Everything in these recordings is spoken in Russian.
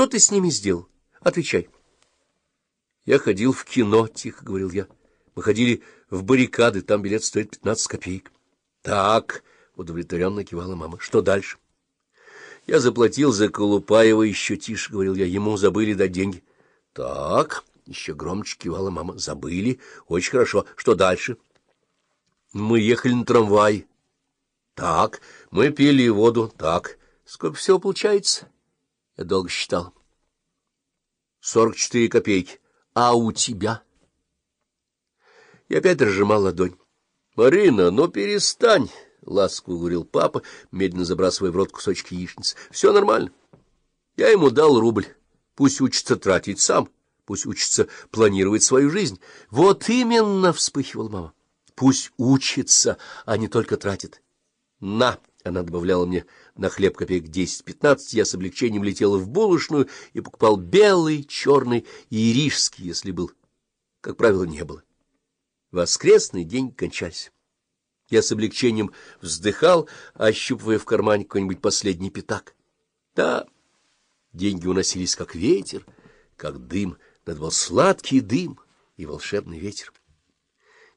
Что ты с ними сделал? Отвечай. Я ходил в кино, — тихо говорил я. Мы ходили в баррикады, там билет стоит пятнадцать копеек. — Так, — удовлетворенно кивала мама. — Что дальше? — Я заплатил за Колупаева еще тише, — говорил я. Ему забыли дать деньги. — Так, — еще громче кивала мама. — Забыли. Очень хорошо. Что дальше? — Мы ехали на трамвай. — Так, мы пили воду. Так, сколько всего получается? Я долго считал. — Сорок четыре копейки. А у тебя? Я опять разжимал ладонь. — Марина, ну перестань, — ласково говорил папа, медленно забрасывая в рот кусочки яичницы. — Все нормально. Я ему дал рубль. Пусть учится тратить сам, пусть учится планировать свою жизнь. — Вот именно, — вспыхивала мама. — Пусть учится, а не только тратит. — На! — она добавляла мне на хлеб копеек десять-пятнадцать, я с облегчением летела в булочную и покупал белый, черный и рижский, если был. Как правило, не было. Воскресный день кончался. Я с облегчением вздыхал, ощупывая в кармане какой-нибудь последний пятак. Да, деньги уносились, как ветер, как дым. Надо был сладкий дым и волшебный ветер.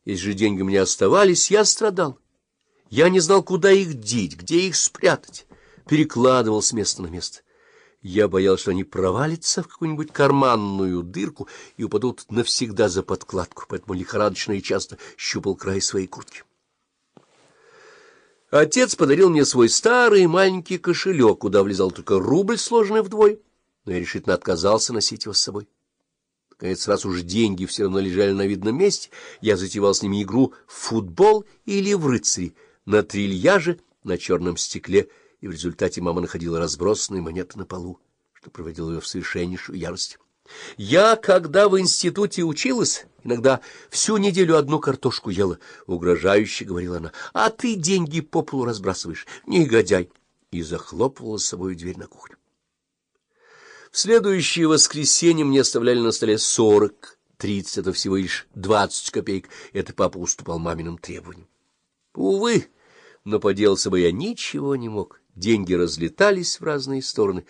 Если же деньги меня оставались, я страдал. Я не знал, куда их деть, где их спрятать. Перекладывал с места на место. Я боялся, что они провалятся в какую-нибудь карманную дырку и упадут навсегда за подкладку, поэтому лихорадочно и часто щупал край своей куртки. Отец подарил мне свой старый маленький кошелек, куда влезал только рубль, сложенный вдвое, но я решительно отказался носить его с собой. Наконец, раз уж деньги все равно лежали на видном месте, я затевал с ними игру в футбол или в рыцари, на трильяже, на черном стекле, и в результате мама находила разбросанные монеты на полу, что проводило ее в совершеннейшую ярость. Я, когда в институте училась, иногда всю неделю одну картошку ела, — угрожающе говорила она, — а ты деньги по полу разбрасываешь, негодяй, и захлопывала с собой дверь на кухню. В следующее воскресенье мне оставляли на столе сорок, тридцать, это всего лишь двадцать копеек, это папа уступал маминым требованиям. Увы, но поделаться бы я ничего не мог. Деньги разлетались в разные стороны,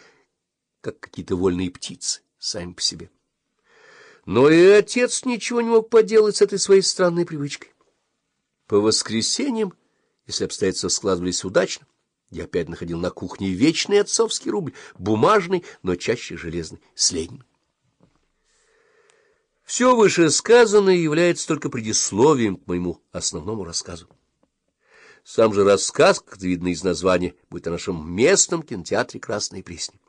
как какие-то вольные птицы, сами по себе. Но и отец ничего не мог поделать с этой своей странной привычкой. По воскресеньям, если обстоятельства складывались удачно, я опять находил на кухне вечный отцовский рубль, бумажный, но чаще железный, с Лениным. Все вышесказанное является только предисловием к моему основному рассказу. Сам же рассказ, как видно из названия, будет о нашем местном кинотеатре «Красной Пресни».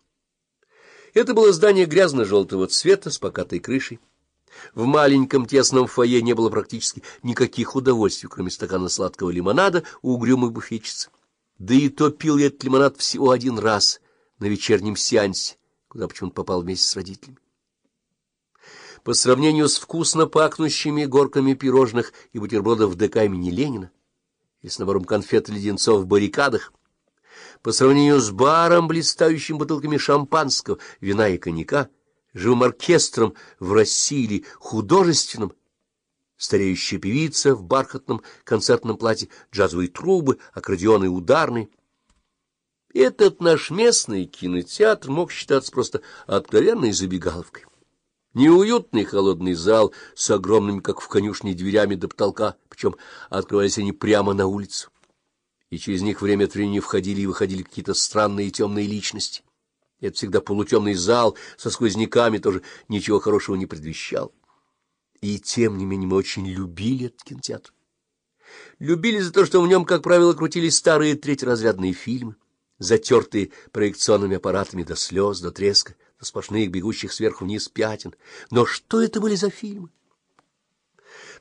Это было здание грязно-желтого цвета с покатой крышей. В маленьком тесном фойе не было практически никаких удовольствий, кроме стакана сладкого лимонада у угрюмой буфетчицы. Да и то пил я этот лимонад всего один раз на вечернем сеансе, куда почему-то попал вместе с родителями. По сравнению с вкусно пахнущими горками пирожных и бутербродов ДК имени Ленина, и с набором конфет и леденцов в баррикадах, по сравнению с баром, блистающим бутылками шампанского, вина и коньяка, живым оркестром в России художественным, стареющая певица в бархатном концертном платье, джазовые трубы, аккордеоны ударные. Этот наш местный кинотеатр мог считаться просто откровенной забегаловкой. Неуютный холодный зал с огромными, как в конюшне, дверями до потолка, причем открывались они прямо на улицу. И через них время от времени входили и выходили какие-то странные темные личности. Это всегда полутемный зал со сквозняками тоже ничего хорошего не предвещал. И тем не менее мы очень любили этот кинотеатр. Любили за то, что в нем, как правило, крутились старые третьеразрядные фильмы, затертые проекционными аппаратами до слез, до треска сплошных бегущих сверху вниз пятен. Но что это были за фильмы?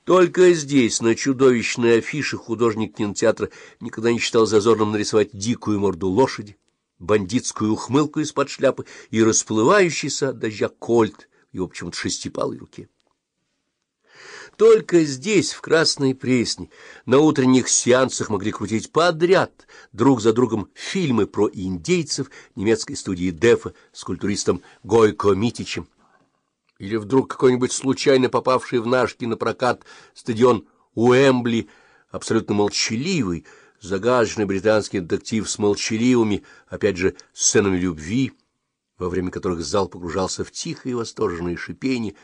Только здесь, на чудовищной афише, художник кинотеатра никогда не считал зазорным нарисовать дикую морду лошади, бандитскую ухмылку из-под шляпы и расплывающийся от дождя кольт в его почему-то шестипалой руке. Только здесь, в Красной Пресне, на утренних сеансах могли крутить подряд друг за другом фильмы про индейцев немецкой студии Дефа с культуристом Гойко Митичем. Или вдруг какой-нибудь случайно попавший в наш кинопрокат стадион Уэмбли, абсолютно молчаливый, загадочный британский детектив с молчаливыми, опять же, сценами любви, во время которых зал погружался в тихое восторженное шипение,